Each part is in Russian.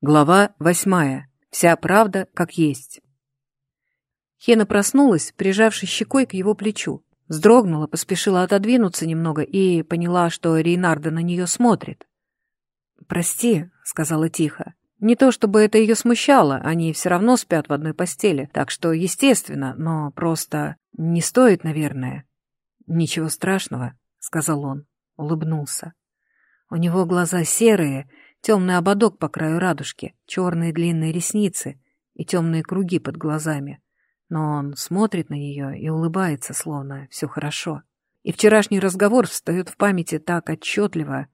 Глава восьмая. Вся правда как есть. Хена проснулась, прижавшись щекой к его плечу. Вздрогнула, поспешила отодвинуться немного и поняла, что Рейнарда на нее смотрит. «Прости», — сказала тихо. Не то чтобы это ее смущало, они все равно спят в одной постели, так что естественно, но просто не стоит, наверное. «Ничего страшного», — сказал он, улыбнулся. У него глаза серые, темный ободок по краю радужки, черные длинные ресницы и темные круги под глазами. Но он смотрит на нее и улыбается, словно все хорошо. И вчерашний разговор встает в памяти так отчетливо.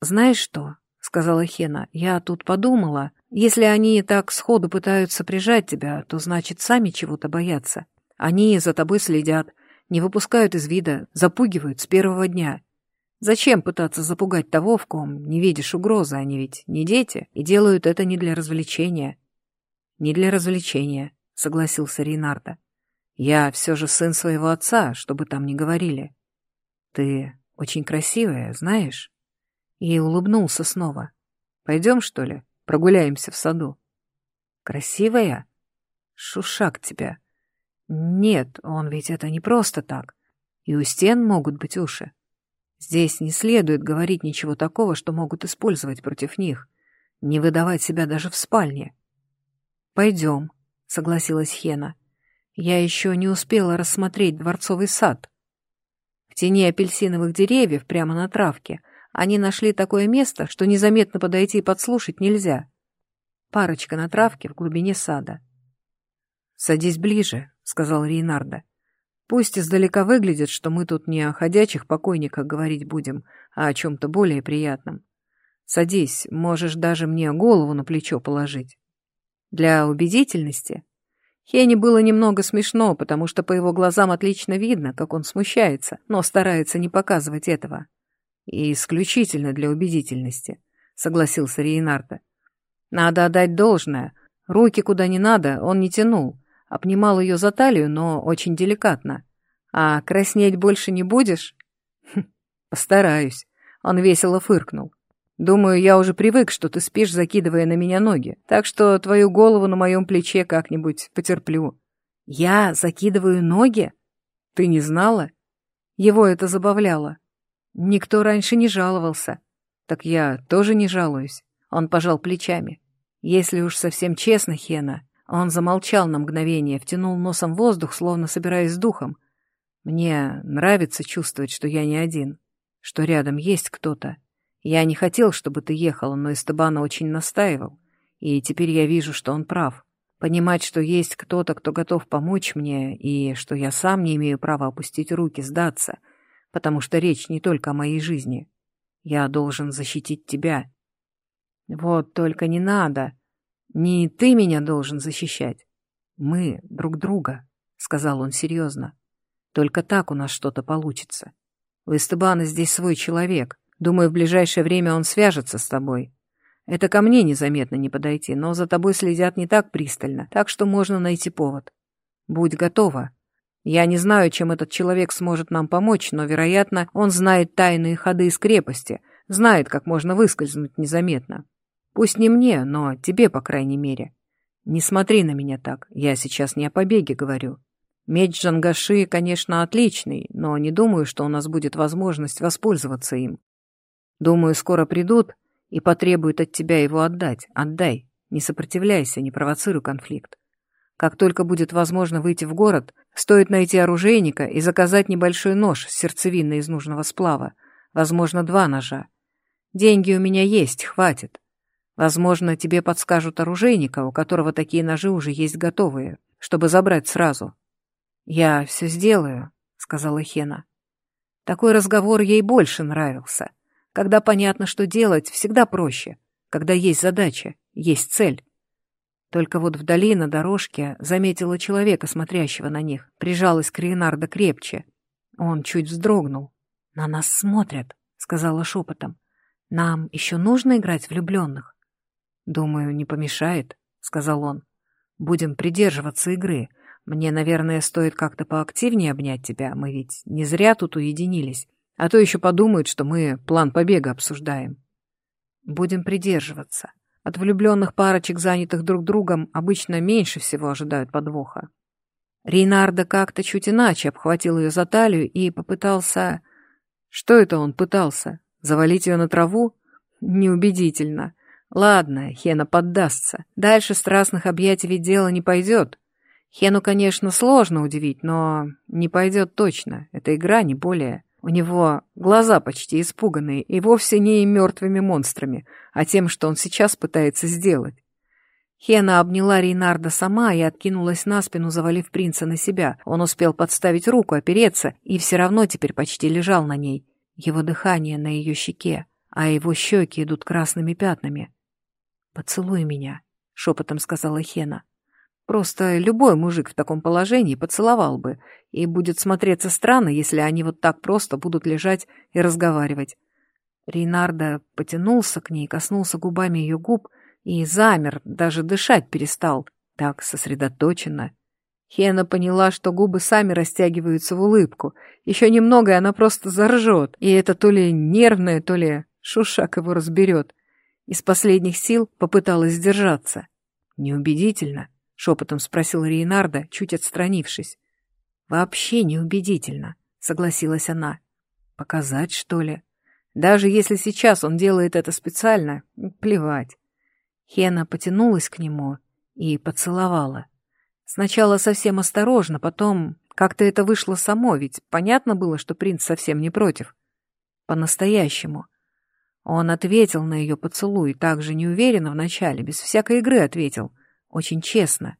«Знаешь что?» — сказала Хена. «Я тут подумала. Если они так сходу пытаются прижать тебя, то значит сами чего-то боятся. Они за тобой следят, не выпускают из вида, запугивают с первого дня. Зачем пытаться запугать того, в ком не видишь угрозы, они ведь не дети, и делают это не для развлечения. Не для развлечения, согласился Рейнарда. Я все же сын своего отца, чтобы там не говорили. Ты очень красивая, знаешь? И улыбнулся снова. Пойдем, что ли, прогуляемся в саду? Красивая? Шушак тебя. Нет, он ведь это не просто так. И у стен могут быть уши. Здесь не следует говорить ничего такого, что могут использовать против них. Не выдавать себя даже в спальне. «Пойдем», — согласилась Хена. «Я еще не успела рассмотреть дворцовый сад». В тени апельсиновых деревьев, прямо на травке, они нашли такое место, что незаметно подойти и подслушать нельзя. Парочка на травке в глубине сада. «Садись ближе», — сказал Рейнарда. Пусть издалека выглядит, что мы тут не о ходячих покойниках говорить будем, а о чем-то более приятном. Садись, можешь даже мне голову на плечо положить. Для убедительности Хене было немного смешно, потому что по его глазам отлично видно, как он смущается, но старается не показывать этого. И исключительно для убедительности, согласился Рейнарда. Надо отдать должное. Руки куда не надо он не тянул, Обнимал ее за талию, но очень деликатно. «А краснеть больше не будешь?» хм, «Постараюсь». Он весело фыркнул. «Думаю, я уже привык, что ты спишь, закидывая на меня ноги, так что твою голову на моем плече как-нибудь потерплю». «Я закидываю ноги?» «Ты не знала?» Его это забавляло. Никто раньше не жаловался. Так я тоже не жалуюсь. Он пожал плечами. Если уж совсем честно, Хена, он замолчал на мгновение, втянул носом воздух, словно собираясь с духом. Мне нравится чувствовать, что я не один, что рядом есть кто-то. Я не хотел, чтобы ты ехала, но Эстебана очень настаивал, и теперь я вижу, что он прав. Понимать, что есть кто-то, кто готов помочь мне, и что я сам не имею права опустить руки, сдаться, потому что речь не только о моей жизни. Я должен защитить тебя. Вот только не надо, не ты меня должен защищать. Мы друг друга, — сказал он серьезно. Только так у нас что-то получится. У Эстебана здесь свой человек. Думаю, в ближайшее время он свяжется с тобой. Это ко мне незаметно не подойти, но за тобой следят не так пристально, так что можно найти повод. Будь готова. Я не знаю, чем этот человек сможет нам помочь, но, вероятно, он знает тайные ходы из крепости, знает, как можно выскользнуть незаметно. Пусть не мне, но тебе, по крайней мере. Не смотри на меня так, я сейчас не о побеге говорю. Меч Джангаши, конечно, отличный, но не думаю, что у нас будет возможность воспользоваться им. Думаю, скоро придут и потребуют от тебя его отдать. Отдай, не сопротивляйся, не провоцируй конфликт. Как только будет возможно выйти в город, стоит найти оружейника и заказать небольшой нож с сердцевиной из нужного сплава, возможно, два ножа. Деньги у меня есть, хватит. Возможно, тебе подскажут оружейника, у которого такие ножи уже есть готовые, чтобы забрать сразу. Я все сделаю, сказала Хена. Такой разговор ей больше нравился. Когда понятно, что делать, всегда проще. Когда есть задача, есть цель. Только вот вдали на дорожке заметила человека, смотрящего на них, прижалась к Рейнарда крепче. Он чуть вздрогнул. «На нас смотрят», — сказала шепотом. «Нам еще нужно играть влюбленных?» «Думаю, не помешает», — сказал он. «Будем придерживаться игры. Мне, наверное, стоит как-то поактивнее обнять тебя. Мы ведь не зря тут уединились. А то еще подумают, что мы план побега обсуждаем». «Будем придерживаться. От влюбленных парочек, занятых друг другом, обычно меньше всего ожидают подвоха. Рейнардо как-то чуть иначе обхватил ее за талию и попытался... Что это он пытался? Завалить ее на траву? Неубедительно. Ладно, Хена поддастся. Дальше страстных объятий ведь дело не пойдет. Хену, конечно, сложно удивить, но не пойдет точно. Это игра, не более. У него глаза почти испуганные, и вовсе не мертвыми монстрами, а тем, что он сейчас пытается сделать. Хена обняла Рейнарда сама и откинулась на спину, завалив принца на себя. Он успел подставить руку, опереться, и все равно теперь почти лежал на ней. Его дыхание на ее щеке, а его щеки идут красными пятнами. «Поцелуй меня», — шепотом сказала Хена. Просто любой мужик в таком положении поцеловал бы, и будет смотреться странно, если они вот так просто будут лежать и разговаривать. Рейнардо потянулся к ней, коснулся губами ее губ и замер, даже дышать перестал, так сосредоточенно. Хена поняла, что губы сами растягиваются в улыбку. Еще немного, и она просто заржет, и это то ли нервное, то ли шушак его разберет. Из последних сил попыталась сдержаться. Неубедительно шепотом спросил Рейнарда, чуть отстранившись. Вообще неубедительно, согласилась она. Показать, что ли? Даже если сейчас он делает это специально, плевать. Хена потянулась к нему и поцеловала. Сначала совсем осторожно, потом как-то это вышло само, ведь понятно было, что принц совсем не против. По-настоящему. Он ответил на ее поцелуй, так же неуверенно вначале, без всякой игры ответил — очень честно.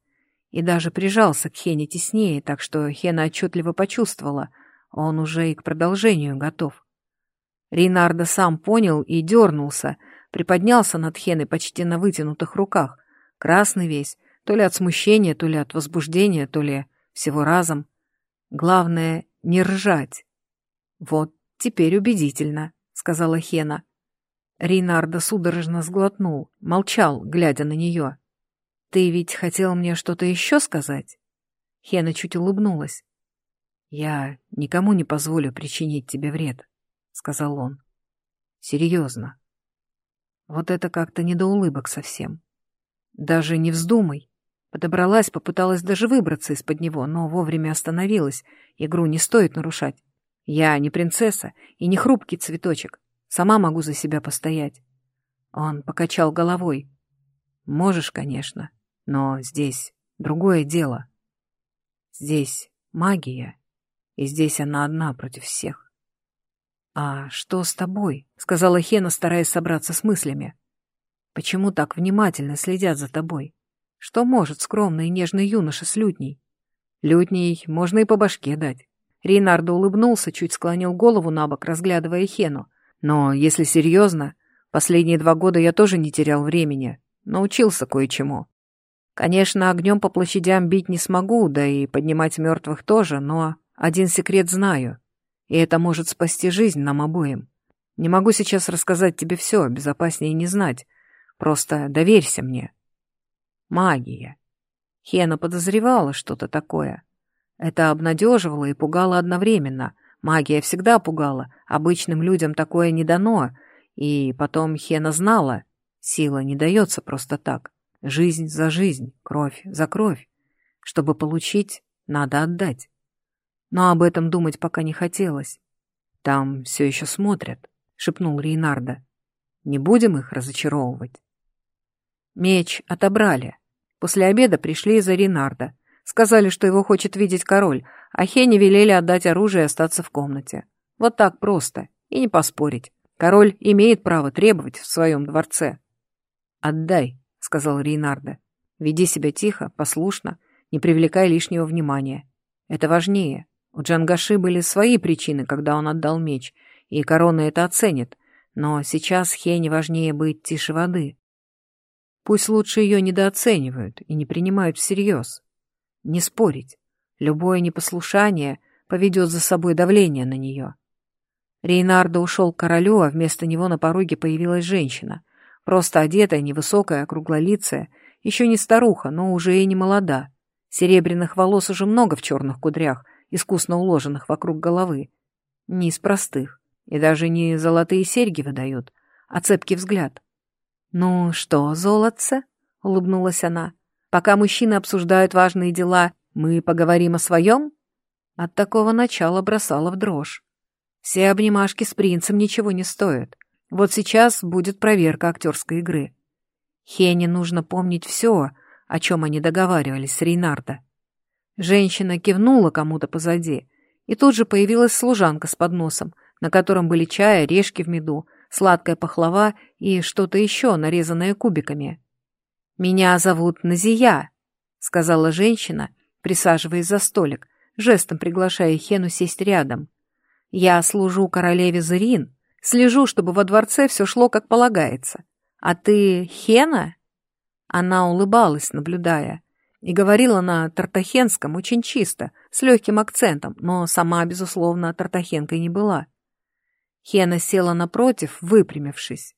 И даже прижался к Хене теснее, так что Хена отчетливо почувствовала, он уже и к продолжению готов. Рейнардо сам понял и дернулся, приподнялся над Хеной почти на вытянутых руках, красный весь, то ли от смущения, то ли от возбуждения, то ли всего разом. Главное — не ржать. «Вот, теперь убедительно», — сказала Хена. Рейнардо судорожно сглотнул, молчал, глядя на нее. «Ты ведь хотел мне что-то еще сказать?» Хена чуть улыбнулась. «Я никому не позволю причинить тебе вред», — сказал он. «Серьезно. Вот это как-то не до улыбок совсем. Даже не вздумай». Подобралась, попыталась даже выбраться из-под него, но вовремя остановилась. Игру не стоит нарушать. Я не принцесса и не хрупкий цветочек. Сама могу за себя постоять. Он покачал головой. Можешь, конечно, но здесь другое дело. Здесь магия, и здесь она одна против всех. «А что с тобой?» — сказала Хена, стараясь собраться с мыслями. «Почему так внимательно следят за тобой? Что может скромный и нежный юноша с лютней? Лютней можно и по башке дать». Рейнардо улыбнулся, чуть склонил голову на бок, разглядывая Хену. «Но, если серьезно, последние два года я тоже не терял времени. Научился кое-чему. Конечно, огнем по площадям бить не смогу, да и поднимать мертвых тоже, но один секрет знаю, и это может спасти жизнь нам обоим. Не могу сейчас рассказать тебе все, безопаснее не знать. Просто доверься мне. Магия. Хена подозревала что-то такое. Это обнадеживало и пугало одновременно. Магия всегда пугала, обычным людям такое не дано. И потом Хена знала, сила не дается просто так. Жизнь за жизнь, кровь за кровь. Чтобы получить, надо отдать. Но об этом думать пока не хотелось. Там все еще смотрят, шепнул Рейнарда. Не будем их разочаровывать. Меч отобрали. После обеда пришли за Рейнарда. Сказали, что его хочет видеть король, а Хене велели отдать оружие и остаться в комнате. Вот так просто. И не поспорить. Король имеет право требовать в своем дворце. «Отдай», — сказал Рейнарда. «Веди себя тихо, послушно, не привлекай лишнего внимания. Это важнее. У Джангаши были свои причины, когда он отдал меч, и корона это оценит, но сейчас Хене важнее быть тише воды. Пусть лучше ее недооценивают и не принимают всерьез. Не спорить. Любое непослушание поведет за собой давление на нее. Рейнардо ушел к королю, а вместо него на пороге появилась женщина. Просто одетая, невысокая, круглолицая, еще не старуха, но уже и не молода. Серебряных волос уже много в черных кудрях, искусно уложенных вокруг головы. Не из простых, и даже не золотые серьги выдают, а цепкий взгляд. «Ну что, золотце?» — улыбнулась она. «Пока мужчины обсуждают важные дела, мы поговорим о своем?» От такого начала бросала в дрожь. Все обнимашки с принцем ничего не стоят. Вот сейчас будет проверка актерской игры. Хене нужно помнить все, о чем они договаривались с Рейнардо. Женщина кивнула кому-то позади, и тут же появилась служанка с подносом, на котором были чай, орешки в меду, сладкая пахлава и что-то еще, нарезанное кубиками. «Меня зовут Назия», — сказала женщина, присаживаясь за столик, жестом приглашая Хену сесть рядом. «Я служу королеве Зарин, слежу, чтобы во дворце все шло как полагается. А ты Хена?» Она улыбалась, наблюдая, и говорила на тартахенском очень чисто, с легким акцентом, но сама, безусловно, тартахенкой не была. Хена села напротив, выпрямившись.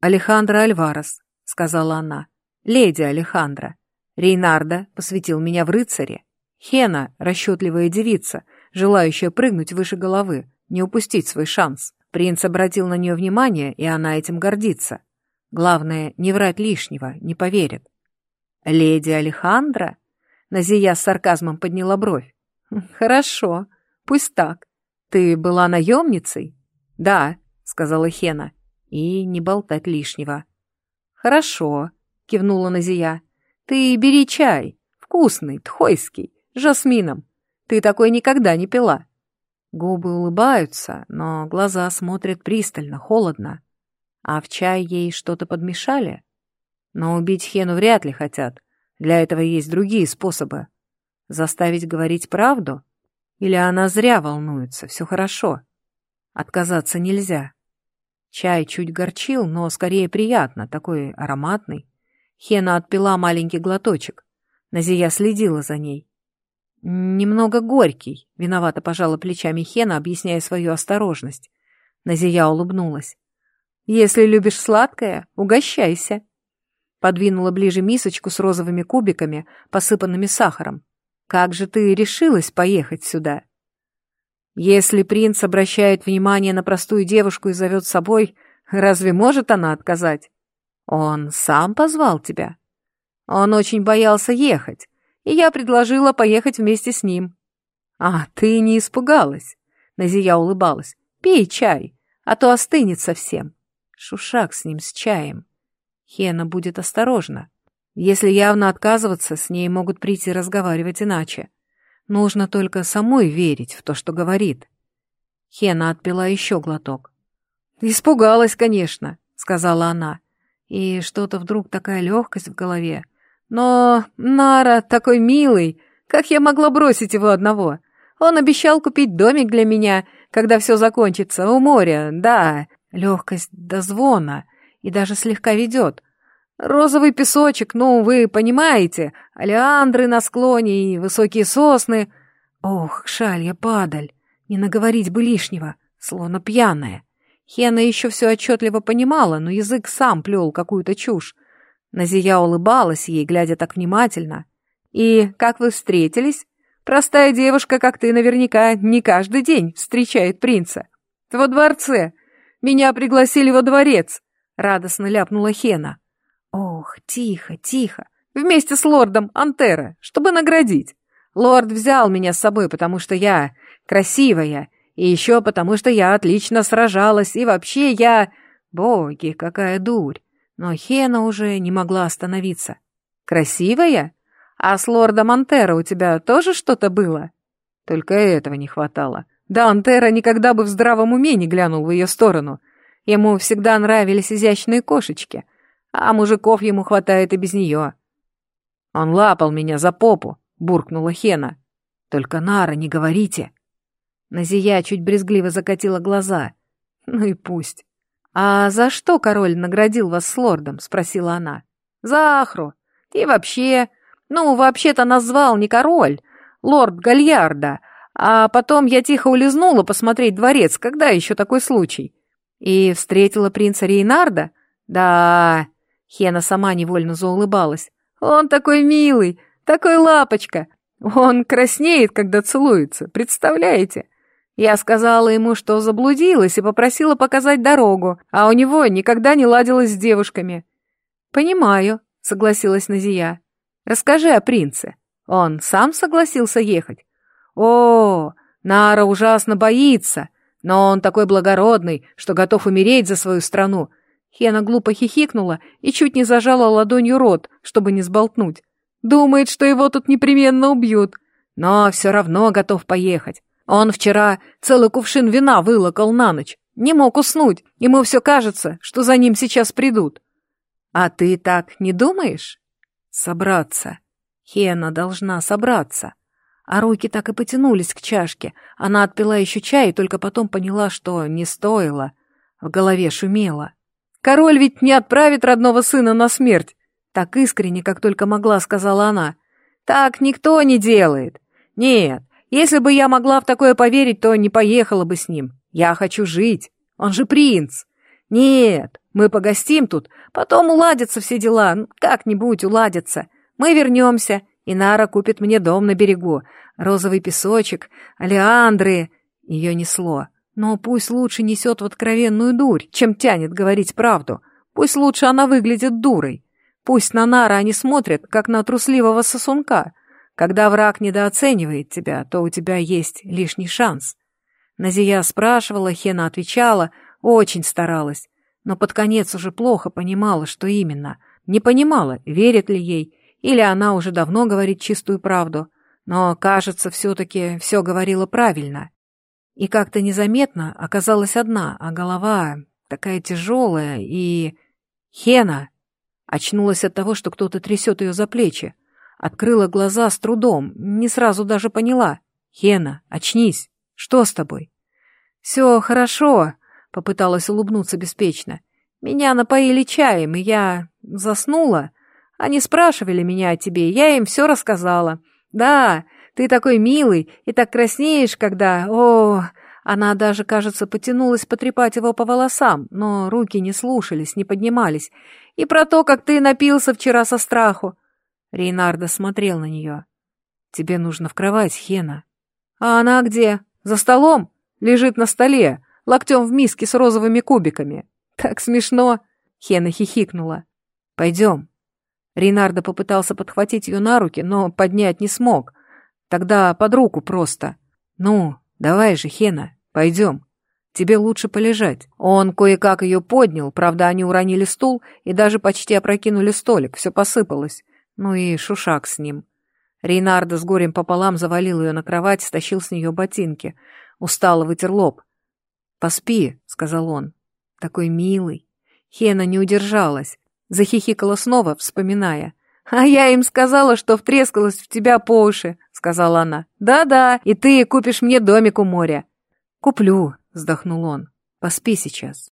«Алехандро Альварес», — сказала она, — «леди Алехандро. Рейнарда посвятил меня в рыцаре. Хена — расчетливая девица, желающая прыгнуть выше головы, не упустить свой шанс. Принц обратил на нее внимание, и она этим гордится. Главное, не врать лишнего, не поверит. «Леди Алехандро?» Назия с сарказмом подняла бровь. «Хорошо, пусть так. Ты была наемницей?» «Да», — сказала Хена, — «и не болтать лишнего». «Хорошо», — кивнула Назия. «Ты бери чай, вкусный, тхойский, с жасмином. Ты такой никогда не пила». Губы улыбаются, но глаза смотрят пристально, холодно. А в чай ей что-то подмешали? Но убить Хену вряд ли хотят. Для этого есть другие способы. Заставить говорить правду? Или она зря волнуется, все хорошо? Отказаться нельзя. Чай чуть горчил, но скорее приятно, такой ароматный. Хена отпила маленький глоточек. Назия следила за ней. «Немного горький», — виновато пожала плечами Хена, объясняя свою осторожность. Назия улыбнулась. «Если любишь сладкое, угощайся». Подвинула ближе мисочку с розовыми кубиками, посыпанными сахаром. «Как же ты решилась поехать сюда?» Если принц обращает внимание на простую девушку и зовет с собой, разве может она отказать? Он сам позвал тебя. Он очень боялся ехать, и я предложила поехать вместе с ним. А, ты не испугалась? Назия улыбалась. Пей чай, а то остынет совсем. Шушак с ним, с чаем. Хена будет осторожна. Если явно отказываться, с ней могут прийти разговаривать иначе. Нужно только самой верить в то, что говорит. Хена отпила еще глоток. «Испугалась, конечно», — сказала она. И что-то вдруг такая легкость в голове. «Но Нара такой милый, как я могла бросить его одного? Он обещал купить домик для меня, когда все закончится, у моря, да. Легкость до звона, и даже слегка ведет. Розовый песочек, ну, вы понимаете, алиандры на склоне и высокие сосны. Ох, шалья падаль, не наговорить бы лишнего, словно пьяная. Хена еще все отчетливо понимала, но язык сам плел какую-то чушь. Назия улыбалась ей, глядя так внимательно. «И как вы встретились? Простая девушка, как ты, наверняка не каждый день встречает принца. Во дворце. Меня пригласили во дворец», — радостно ляпнула Хена. Ох, тихо, тихо. Вместе с лордом Антера, чтобы наградить. Лорд взял меня с собой, потому что я красивая, и еще потому что я отлично сражалась, и вообще я... Боги, какая дурь. Но Хена уже не могла остановиться. Красивая? А с лордом Антера у тебя тоже что-то было? Только этого не хватало. Да Антера никогда бы в здравом уме не глянул в ее сторону. Ему всегда нравились изящные кошечки — а мужиков ему хватает и без нее. Он лапал меня за попу, буркнула Хена. Только Нара, не говорите. Назия чуть брезгливо закатила глаза. Ну и пусть. «А за что король наградил вас с лордом?» — спросила она. «За Ахру. И вообще... Ну, вообще-то назвал не король, лорд Гальярда. А потом я тихо улизнула посмотреть дворец, когда еще такой случай. И встретила принца Рейнарда? Да, Хена сама невольно заулыбалась. «Он такой милый, такой лапочка! Он краснеет, когда целуется, представляете? Я сказала ему, что заблудилась и попросила показать дорогу, а у него никогда не ладилось с девушками. «Понимаю», — согласилась Назия. «Расскажи о принце. Он сам согласился ехать?» «О, Нара ужасно боится, но он такой благородный, что готов умереть за свою страну». Хена глупо хихикнула и чуть не зажала ладонью рот, чтобы не сболтнуть. «Думает, что его тут непременно убьют, но все равно готов поехать. Он вчера целый кувшин вина вылокал на ночь, не мог уснуть, ему все кажется, что за ним сейчас придут. А ты так не думаешь? Собраться. Хена должна собраться. А руки так и потянулись к чашке. Она отпила еще чай и только потом поняла, что не стоило. В голове шумело. Король ведь не отправит родного сына на смерть. Так искренне, как только могла, сказала она. Так никто не делает. Нет, если бы я могла в такое поверить, то не поехала бы с ним. Я хочу жить. Он же принц. Нет, мы погостим тут, потом уладятся все дела, как-нибудь уладятся. Мы вернемся, и Нара купит мне дом на берегу. Розовый песочек, алиандры. Ее несло. Но пусть лучше несет в откровенную дурь, чем тянет говорить правду. Пусть лучше она выглядит дурой. Пусть на Нара они смотрят, как на трусливого сосунка. Когда враг недооценивает тебя, то у тебя есть лишний шанс. Назия спрашивала, Хена отвечала, очень старалась, но под конец уже плохо понимала, что именно. Не понимала, верит ли ей, или она уже давно говорит чистую правду, но, кажется, все-таки все говорила правильно. И как-то незаметно оказалась одна, а голова такая тяжелая и... Хена! Очнулась от того, что кто-то трясет ее за плечи. Открыла глаза с трудом, не сразу даже поняла. «Хена, очнись! Что с тобой?» «Все хорошо», — попыталась улыбнуться беспечно. «Меня напоили чаем, и я заснула. Они спрашивали меня о тебе, я им все рассказала. Да, ты такой милый и так краснеешь, когда... О, она даже, кажется, потянулась потрепать его по волосам, но руки не слушались, не поднимались. И про то, как ты напился вчера со страху. Рейнардо смотрел на нее. «Тебе нужно в кровать, Хена». «А она где? За столом? Лежит на столе, локтем в миске с розовыми кубиками. Так смешно!» Хена хихикнула. «Пойдем». Рейнардо попытался подхватить ее на руки, но поднять не смог. Тогда под руку просто. «Ну, давай же, Хена, пойдем. Тебе лучше полежать». Он кое-как ее поднял, правда, они уронили стул и даже почти опрокинули столик, все посыпалось. Ну и шушак с ним. Рейнардо с горем пополам завалил ее на кровать, стащил с нее ботинки. Устало вытер лоб. «Поспи», — сказал он. «Такой милый». Хена не удержалась. Захихикала снова, вспоминая. «А я им сказала, что втрескалась в тебя по уши», — сказала она. «Да-да, и ты купишь мне домик у моря». «Куплю», — вздохнул он. «Поспи сейчас».